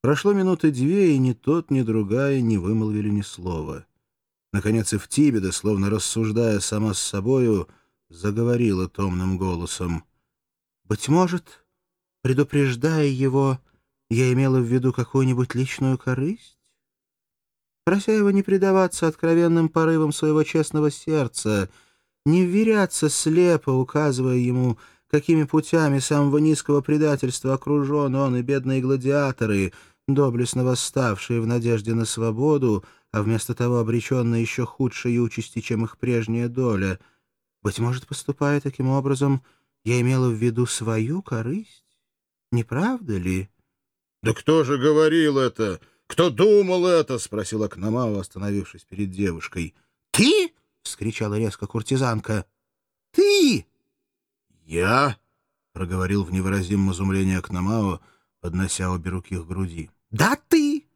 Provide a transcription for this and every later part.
Прошло минуты две, и ни тот, ни другая не вымолвили ни слова. Наконец Эфтибеда, словно рассуждая сама с собою, заговорила томным голосом. «Быть может, предупреждая его, я имела в виду какую-нибудь личную корысть? Прося его не предаваться откровенным порывам своего честного сердца, не вверяться слепо, указывая ему, какими путями самого низкого предательства окружен он и бедные гладиаторы, доблестно восставшие в надежде на свободу, а вместо того обреченные еще худшей участи, чем их прежняя доля. Быть может, поступая таким образом, я имела в виду свою корысть? Не правда ли? — Да кто же говорил это? Кто думал это? — спросила Кномау, остановившись перед девушкой. — Ты? — вскричала резко куртизанка. — Ты! — Я? — проговорил в невыразимом изумлении Акномао, поднося обе руки к груди. — Да, ты!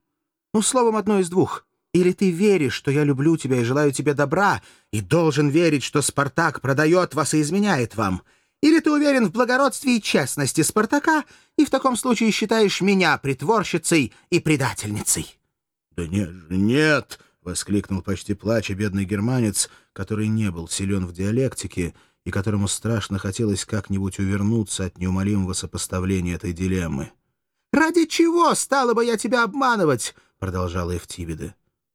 Ну, словом, одно из двух. Или ты веришь, что я люблю тебя и желаю тебе добра, и должен верить, что Спартак продает вас и изменяет вам. Или ты уверен в благородстве и честности Спартака, и в таком случае считаешь меня притворщицей и предательницей. — Да нет же, нет! — воскликнул почти плача бедный германец, который не был силен в диалектике и которому страшно хотелось как-нибудь увернуться от неумолимого сопоставления этой дилеммы. «Ради чего стало бы я тебя обманывать?» — продолжала Эфтибеда.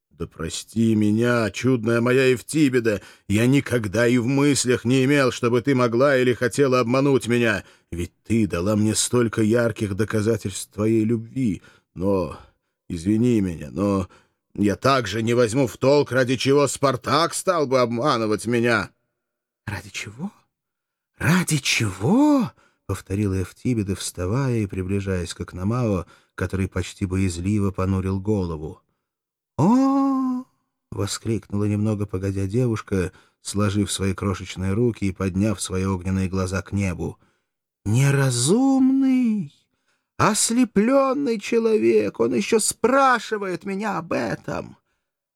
«Да прости меня, чудная моя Евтибеда! Я никогда и в мыслях не имел, чтобы ты могла или хотела обмануть меня, ведь ты дала мне столько ярких доказательств твоей любви. Но, извини меня, но я также не возьму в толк, ради чего Спартак стал бы обманывать меня». «Ради чего? Ради чего?» — повторила Евтибеда, вставая и приближаясь к Акномао, который почти боязливо понурил голову. «О!» — воскликнула немного погодя девушка, сложив свои крошечные руки и подняв свои огненные глаза к небу. «Неразумный, ослепленный человек, он еще спрашивает меня об этом.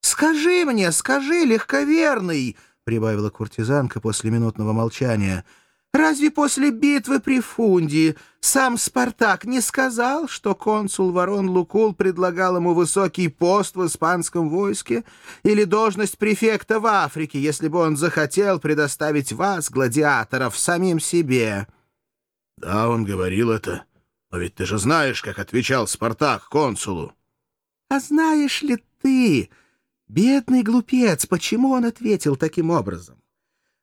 Скажи мне, скажи, легковерный!» — прибавила куртизанка после минутного молчания — Разве после битвы при Фундии сам Спартак не сказал, что консул Ворон Лукул предлагал ему высокий пост в испанском войске или должность префекта в Африке, если бы он захотел предоставить вас, гладиаторов, самим себе? — Да, он говорил это. Но ведь ты же знаешь, как отвечал Спартак консулу. — А знаешь ли ты, бедный глупец, почему он ответил таким образом?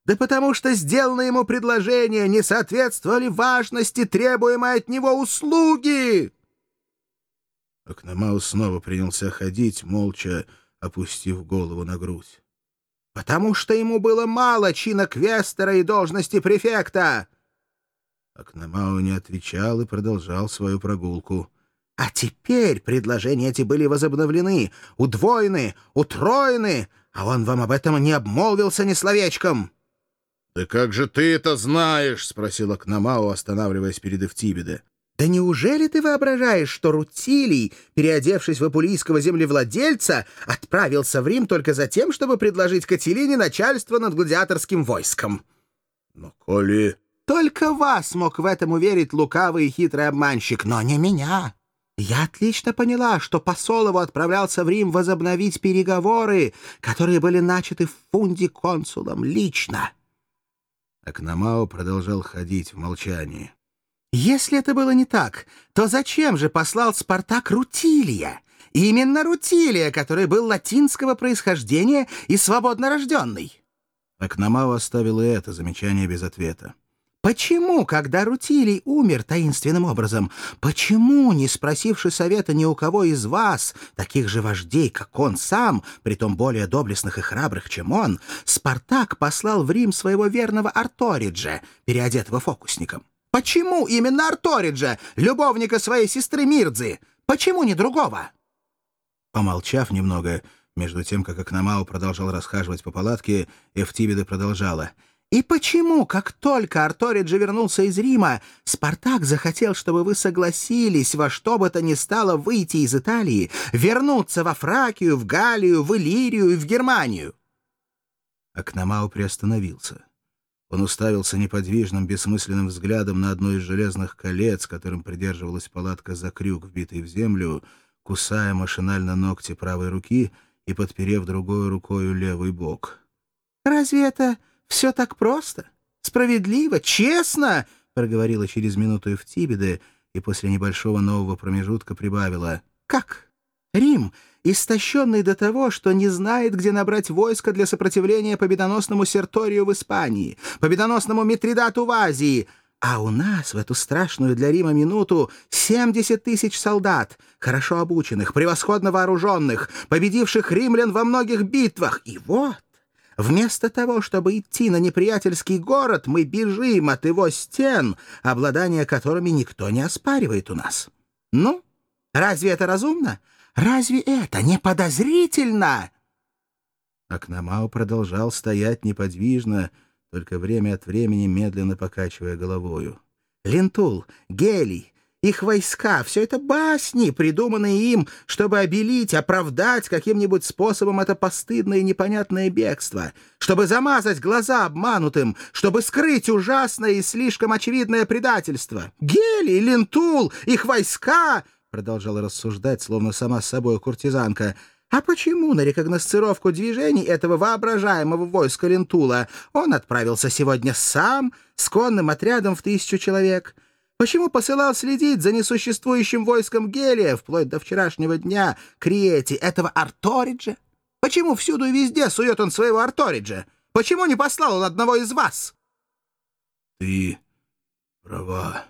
Да потому что сделанное ему предложение не соответствовали важности требуемой от него услуги!» Акномау снова принялся ходить, молча опустив голову на грудь. «Потому что ему было мало чина квестера и должности префекта!» Акномау не отвечал и продолжал свою прогулку. «А теперь предложения эти были возобновлены, удвоены, утроены, а он вам об этом не обмолвился ни словечком!» «Да как же ты это знаешь?» — спросила Кномау, останавливаясь перед Эфтибеде. «Да неужели ты воображаешь, что Рутилий, переодевшись в апулийского землевладельца, отправился в Рим только за тем, чтобы предложить Кателине начальство над гладиаторским войском?» «Но коли...» «Только вас мог в этом уверить лукавый и хитрый обманщик, но не меня!» Я отлично поняла, что посол его отправлялся в Рим возобновить переговоры, которые были начаты в фунде консулом лично. Акномао продолжал ходить в молчании. «Если это было не так, то зачем же послал Спартак Рутилия? Именно Рутилия, который был латинского происхождения и свободно рожденный». Акномао оставил и это замечание без ответа. Почему, когда Рутилий умер таинственным образом, почему, не спросивши совета ни у кого из вас, таких же вождей, как он сам, притом более доблестных и храбрых, чем он, Спартак послал в Рим своего верного Арториджа, переодетого фокусником? Почему именно Арториджа, любовника своей сестры Мирдзы? Почему не другого? Помолчав немного, между тем, как Акномау продолжал расхаживать по палатке, Эфтибеда продолжала — и почему, как только Арториджи вернулся из Рима, Спартак захотел, чтобы вы согласились во что бы то ни стало выйти из Италии, вернуться во Фракию, в Галлию, в Иллирию и в Германию? Акномау приостановился. Он уставился неподвижным, бессмысленным взглядом на одно из железных колец, которым придерживалась палатка за крюк, вбитый в землю, кусая машинально ногти правой руки и подперев другой рукою левый бок. «Разве это все так просто? Справедливо? Честно?» — проговорила через минуту Эфтибеде и после небольшого нового промежутка прибавила. «Как? Рим, истощенный до того, что не знает, где набрать войско для сопротивления победоносному Серторию в Испании, победоносному Митридату в Азии, а у нас в эту страшную для Рима минуту 70 тысяч солдат, хорошо обученных, превосходно вооруженных, победивших римлян во многих битвах. И вот, вместо того, чтобы идти на неприятельский город, мы бежим от его стен, обладание которыми никто не оспаривает у нас. Ну, разве это разумно? Разве это не подозрительно?» Акномау продолжал стоять неподвижно, только время от времени медленно покачивая головою. «Лентул, Гелий, их войска — все это басни, придуманные им, чтобы обелить, оправдать каким-нибудь способом это постыдное и непонятное бегство, чтобы замазать глаза обманутым, чтобы скрыть ужасное и слишком очевидное предательство. Геллий, Лентул, их войска — продолжала рассуждать, словно сама с собой куртизанка. «А почему на рекогносцировку движений этого воображаемого войска Лентула он отправился сегодня сам, с конным отрядом в тысячу человек? Почему посылал следить за несуществующим войском Геллия вплоть до вчерашнего дня Криэти, этого Арторикса? Почему всюду и везде сует он своего Арториджа? Почему не послал он одного из вас?» «Ты права.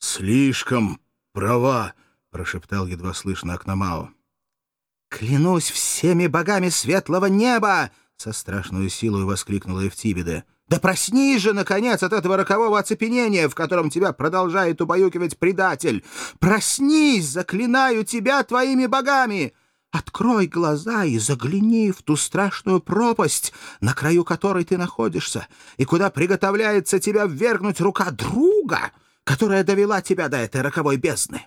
Слишком права!» — прошептал едва слышно Акномао. «Клянусь всеми богами светлого неба!» — со страшной силой воскликнула Евтибеда. «Да проснись же, наконец, от этого рокового оцепенения, в котором тебя продолжает убаюкивать предатель! Проснись, заклинаю тебя твоими богами! Открой глаза и загляни в ту страшную пропасть, на краю которой ты находишься, и куда приготовляется тебя ввергнуть рука друга!» которая довела тебя до этой роковой бездны.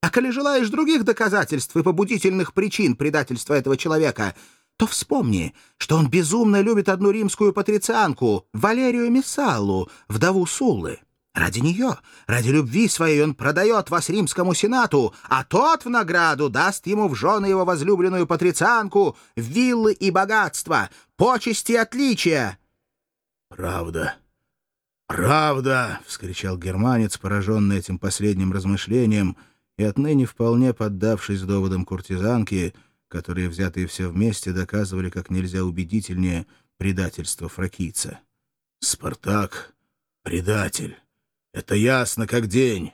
А коли желаешь других доказательств и побудительных причин предательства этого человека, то вспомни, что он безумно любит одну римскую патрицианку, Валерию Мессалу, вдову Суллы. Ради нее, ради любви своей он продает вас римскому сенату, а тот в награду даст ему в жены его возлюбленную патрицианку, виллы и богатства, почести и отличия. — Правда, «Правда!» — вскричал германец, пораженный этим последним размышлением, и отныне вполне поддавшись доводам куртизанки, которые, взятые все вместе, доказывали как нельзя убедительнее предательство фракийца. «Спартак — предатель. Это ясно как день.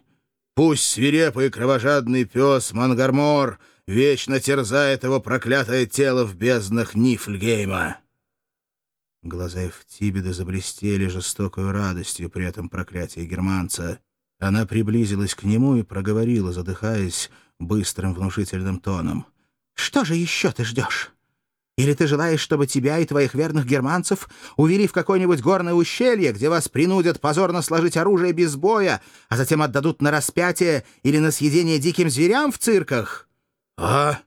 Пусть свирепый кровожадный пес Мангармор вечно терзает его проклятое тело в безднах Нифльгейма». Глаза Эфтибеда заблестели жестокой радостью при этом проклятии германца. Она приблизилась к нему и проговорила, задыхаясь, быстрым внушительным тоном. «Что же еще ты ждешь? Или ты желаешь, чтобы тебя и твоих верных германцев увели в какое-нибудь горное ущелье, где вас принудят позорно сложить оружие без боя, а затем отдадут на распятие или на съедение диким зверям в цирках?» «А?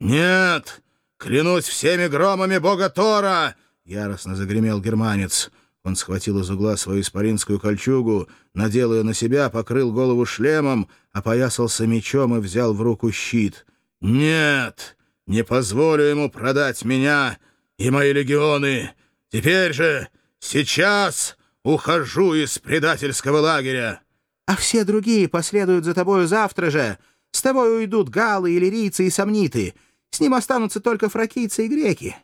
Нет! Клянусь всеми громами бога Тора!» Яростно загремел германец. Он схватил из угла свою испаринскую кольчугу, надел ее на себя, покрыл голову шлемом, опоясался мечом и взял в руку щит. «Нет! Не позволю ему продать меня и мои легионы! Теперь же, сейчас ухожу из предательского лагеря!» «А все другие последуют за тобою завтра же! С тобой уйдут галлы, иллирийцы и сомниты! С ним останутся только фракийцы и греки!»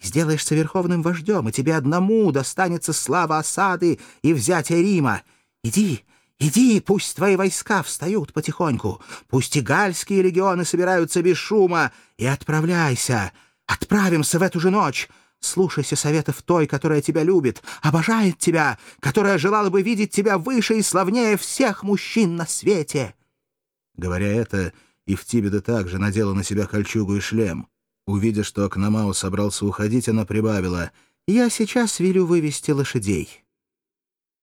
Сделаешься верховным вождем, и тебе одному достанется слава осады и взятия Рима. Иди, иди, пусть твои войска встают потихоньку, пусть и гальские легионы собираются без шума, и отправляйся. Отправимся в эту же ночь. Слушайся советов той, которая тебя любит, обожает тебя, которая желала бы видеть тебя выше и славнее всех мужчин на свете». Говоря это, Ифтибеда также надела на себя кольчугу и шлем. Увидя, что Акномау собрался уходить, она прибавила. «Я сейчас велю вывести лошадей.